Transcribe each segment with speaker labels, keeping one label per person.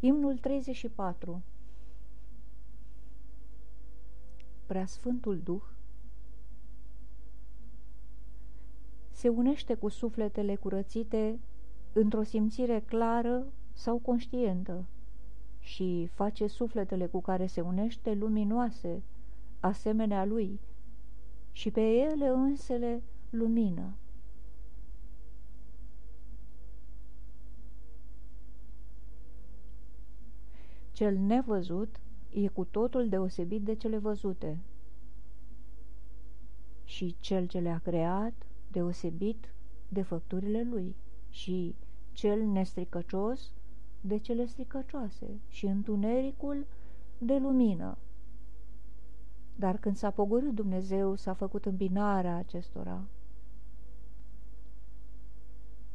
Speaker 1: Imnul 34 Preasfântul Duh se unește cu sufletele curățite într-o simțire clară sau conștientă și face sufletele cu care se unește luminoase, asemenea lui, și pe ele însele lumină. Cel nevăzut e cu totul deosebit de cele văzute și cel ce le-a creat deosebit de făpturile lui și cel nestricăcios de cele stricăcioase și întunericul de lumină. Dar când s-a pogorât Dumnezeu, s-a făcut îmbinarea acestora.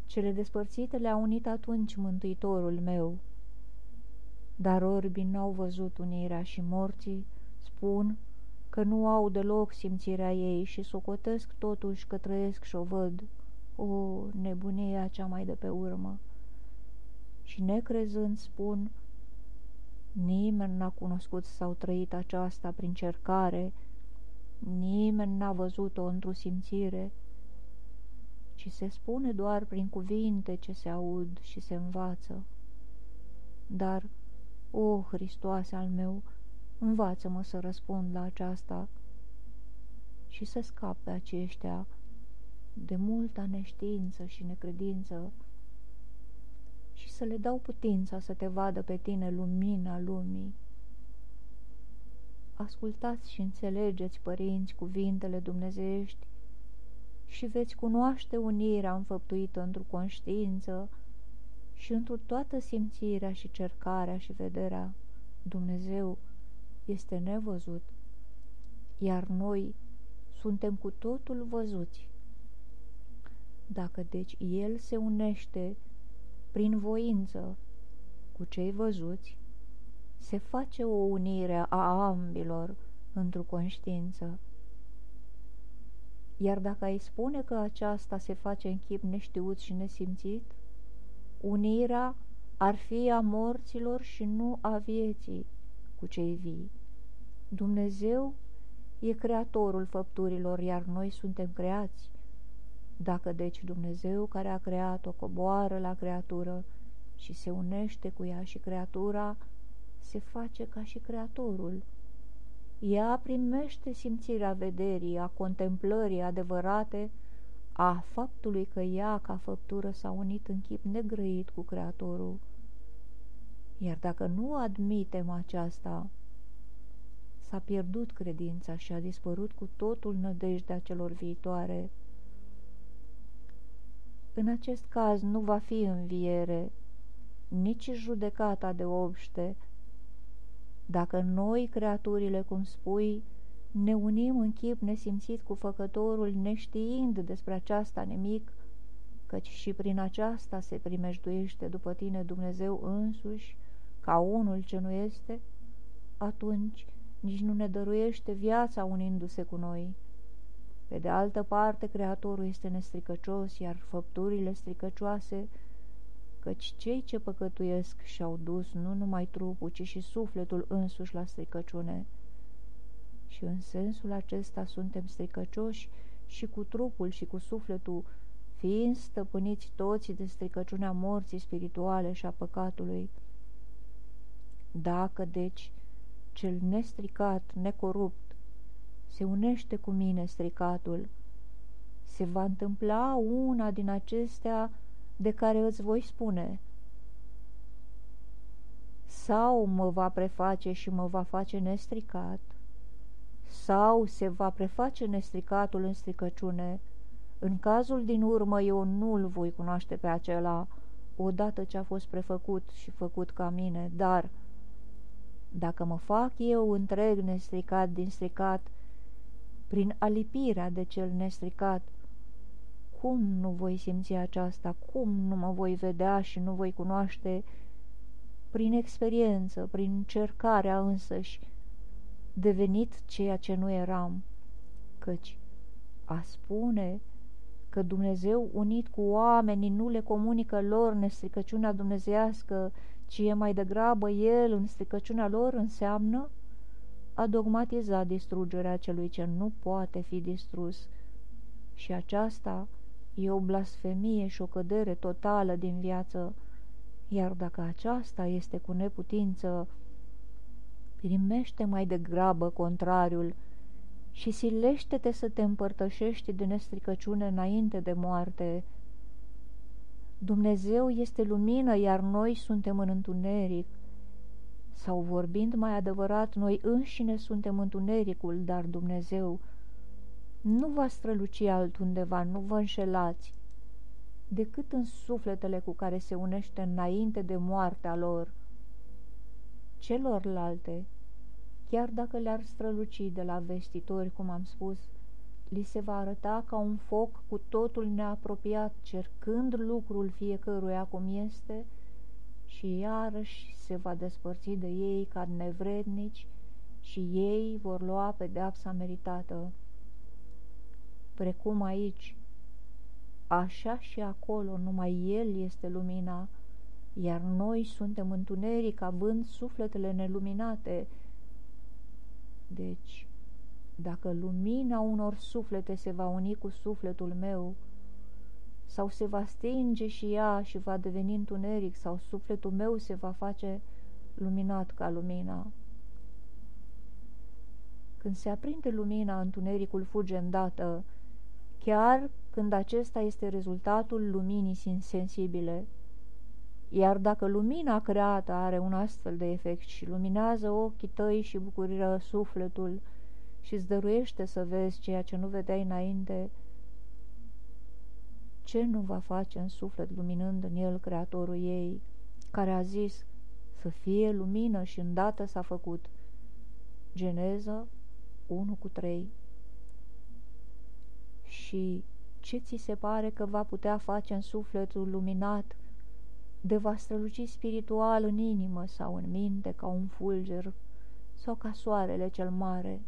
Speaker 1: Cele despărțite le-a unit atunci Mântuitorul meu, dar orbii n-au văzut unirea și morții spun că nu au deloc simțirea ei și socotesc totuși că trăiesc și o văd. O, nebunia cea mai de pe urmă! Și necrezând spun, nimeni n-a cunoscut sau trăit aceasta prin cercare, nimeni n-a văzut-o într-o simțire, ci se spune doar prin cuvinte ce se aud și se învață. Dar o, Hristoase al meu, învață-mă să răspund la aceasta și să scap pe aceștia de multa neștiință și necredință și să le dau putința să te vadă pe tine lumina lumii. Ascultați și înțelegeți, părinți, cuvintele dumnezeiești și veți cunoaște unirea înfăptuită într-o conștiință, și într toată simțirea și cercarea și vederea, Dumnezeu este nevăzut, iar noi suntem cu totul văzuți. Dacă deci El se unește prin voință cu cei văzuți, se face o unire a ambilor într-o conștiință. Iar dacă ai spune că aceasta se face în chip neștiut și nesimțit, unirea ar fi a morților și nu a vieții cu cei vii. Dumnezeu e creatorul făpturilor, iar noi suntem creați. Dacă deci Dumnezeu care a creat-o coboară la creatură și se unește cu ea și creatura, se face ca și creatorul. Ea primește simțirea vederii, a contemplării adevărate, a faptului că ea, ca făptură, s-a unit în chip negrăit cu Creatorul. Iar dacă nu admitem aceasta, s-a pierdut credința și a dispărut cu totul nădejdea celor viitoare. În acest caz nu va fi înviere, nici judecata de obște, dacă noi, creaturile, cum spui, ne unim în chip nesimțit cu făcătorul, neștiind despre aceasta nimic, căci și prin aceasta se primejduiește după tine Dumnezeu însuși, ca unul ce nu este, atunci nici nu ne dăruiește viața unindu-se cu noi. Pe de altă parte, Creatorul este nestricăcios, iar făpturile stricăcioase, căci cei ce păcătuiesc și-au dus nu numai trupul, ci și sufletul însuși la stricăciune, și în sensul acesta suntem stricăcioși și cu trupul și cu sufletul, fiind stăpâniți toți de stricăciunea morții spirituale și a păcatului. Dacă, deci, cel nestricat, necorupt, se unește cu mine stricatul, se va întâmpla una din acestea de care îți voi spune, sau mă va preface și mă va face nestricat, sau se va preface nestricatul în stricăciune. În cazul din urmă eu nu-l voi cunoaște pe acela odată ce a fost prefăcut și făcut ca mine, dar dacă mă fac eu întreg nestricat din stricat, prin alipirea de cel nestricat, cum nu voi simți aceasta, cum nu mă voi vedea și nu voi cunoaște? Prin experiență, prin cercarea însăși, devenit ceea ce nu eram, căci a spune că Dumnezeu unit cu oamenii nu le comunică lor nestricăciunea dumnezească, ci e mai degrabă el în stricăciunea lor înseamnă a dogmatiza distrugerea celui ce nu poate fi distrus. Și aceasta e o blasfemie și o cădere totală din viață, iar dacă aceasta este cu neputință, primește mai degrabă contrariul și silește-te să te împărtășești de nestricăciune înainte de moarte. Dumnezeu este lumină, iar noi suntem în întuneric. Sau vorbind mai adevărat, noi înșine suntem întunericul, dar Dumnezeu nu va străluci altundeva, nu vă înșelați, decât în sufletele cu care se unește înainte de moartea lor. Celorlalte, chiar dacă le-ar străluci de la vestitori, cum am spus, li se va arăta ca un foc cu totul neapropiat, cercând lucrul fiecăruia cum este, și iarăși se va despărți de ei ca nevrednici și ei vor lua pedeapsa meritată. Precum aici, așa și acolo numai El este lumina, iar noi suntem întuneric având sufletele neluminate. Deci, dacă lumina unor suflete se va uni cu sufletul meu, sau se va stinge și ea și va deveni întuneric, sau sufletul meu se va face luminat ca lumina. Când se aprinde lumina, întunericul fuge îndată, chiar când acesta este rezultatul luminii insensibile. Iar dacă lumina creată are un astfel de efect și luminează ochii tăi și bucurirea sufletul și îți dăruiește să vezi ceea ce nu vedeai înainte, ce nu va face în suflet luminând în el Creatorul ei, care a zis să fie lumină și îndată s-a făcut. Geneza 1 cu 3 Și ce ți se pare că va putea face în sufletul luminat, de va străluci spiritual în inimă sau în minte ca un fulger sau ca soarele cel mare?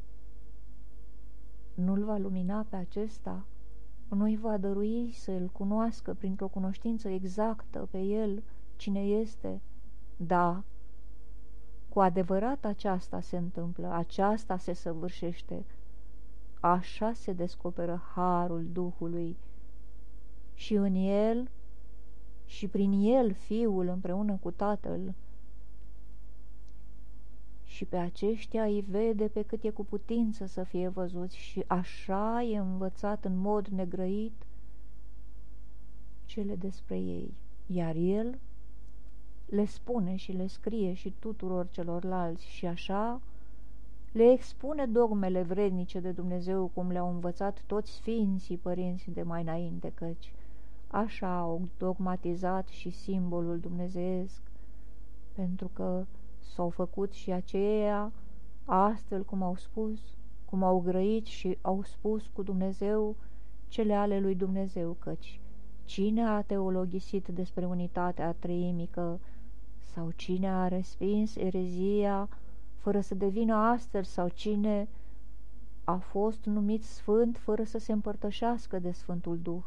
Speaker 1: Nu-l va lumina pe acesta? nu-i va dărui să îl cunoască printr-o cunoștință exactă pe el, cine este? Da, cu adevărat aceasta se întâmplă, aceasta se săvârșește, așa se descoperă harul Duhului și în el și prin el Fiul împreună cu Tatăl. Și pe aceștia îi vede pe cât e cu putință să fie văzuți și așa e învățat în mod negrăit cele despre ei, iar el le spune și le scrie și tuturor celorlalți și așa le expune dogmele vrednice de Dumnezeu cum le-au învățat toți sfinții părinți de mai înainte, căci așa au dogmatizat și simbolul dumnezeesc, pentru că s-au făcut și aceia astfel cum au spus, cum au grăit și au spus cu Dumnezeu cele ale lui Dumnezeu, căci cine a teologisit despre unitatea treimică sau cine a respins erezia fără să devină astfel sau cine a fost numit sfânt fără să se împărtășească de Sfântul Duh.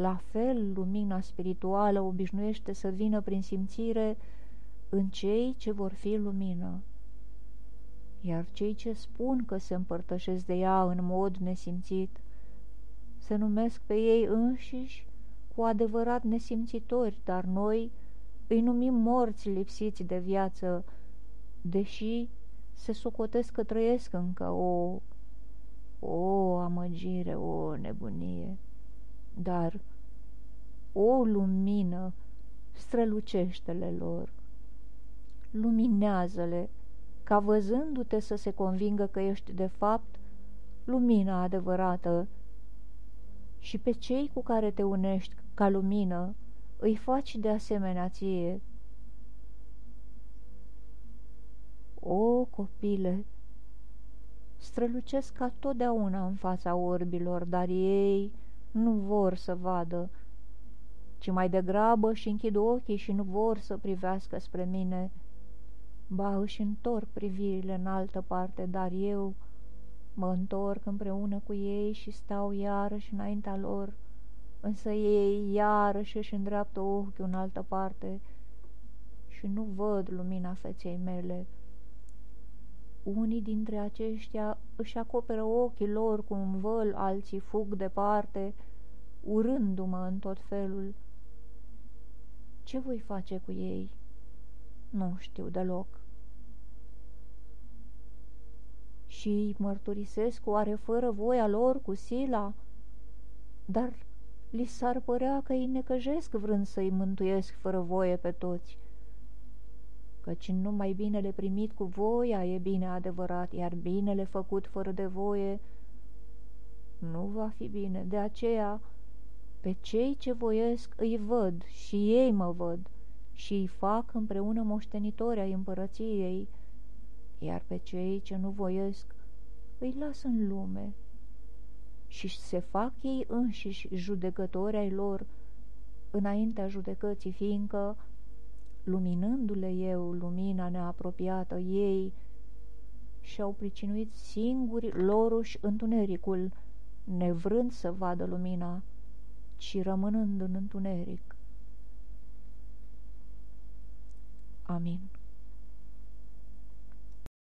Speaker 1: La fel, lumina spirituală obișnuiește să vină prin simțire în cei ce vor fi lumină, iar cei ce spun că se împărtășesc de ea în mod nesimțit, se numesc pe ei înșiși cu adevărat nesimțitori, dar noi îi numim morți lipsiți de viață, deși se socotesc că trăiesc încă o, o amăgire, o nebunie, dar o lumină strălucește-le lor luminează-le, ca văzându-te să se convingă că ești de fapt lumina adevărată și pe cei cu care te unești ca lumină îi faci de asemenea ție. O, copile, strălucesc ca totdeauna în fața orbilor, dar ei nu vor să vadă, ci mai degrabă și închid ochii și nu vor să privească spre mine, ba își întorc privirile în altă parte, dar eu mă întorc împreună cu ei și stau iarăși înaintea lor, însă ei iarăși își îndreaptă ochiul în altă parte și nu văd lumina feței mele. Unii dintre aceștia își acoperă ochii lor cu un văl, alții fug departe, urându-mă în tot felul. Ce voi face cu ei? Nu știu deloc. Și mărturisesc oare fără voia lor cu sila, dar li s-ar părea că îi necăjesc vrând să-i mântuiesc fără voie pe toți căci numai binele primit cu voia e bine adevărat, iar binele făcut fără de voie nu va fi bine. De aceea, pe cei ce voiesc îi văd și ei mă văd și îi fac împreună moștenitori ai împărăției, iar pe cei ce nu voiesc îi las în lume și se fac ei înșiși judecători ai lor înaintea judecății, fiindcă luminându-le eu lumina neapropiată ei, și-au pricinuit singuri loruși întunericul, nevrând să vadă lumina, ci rămânând în întuneric. Amin.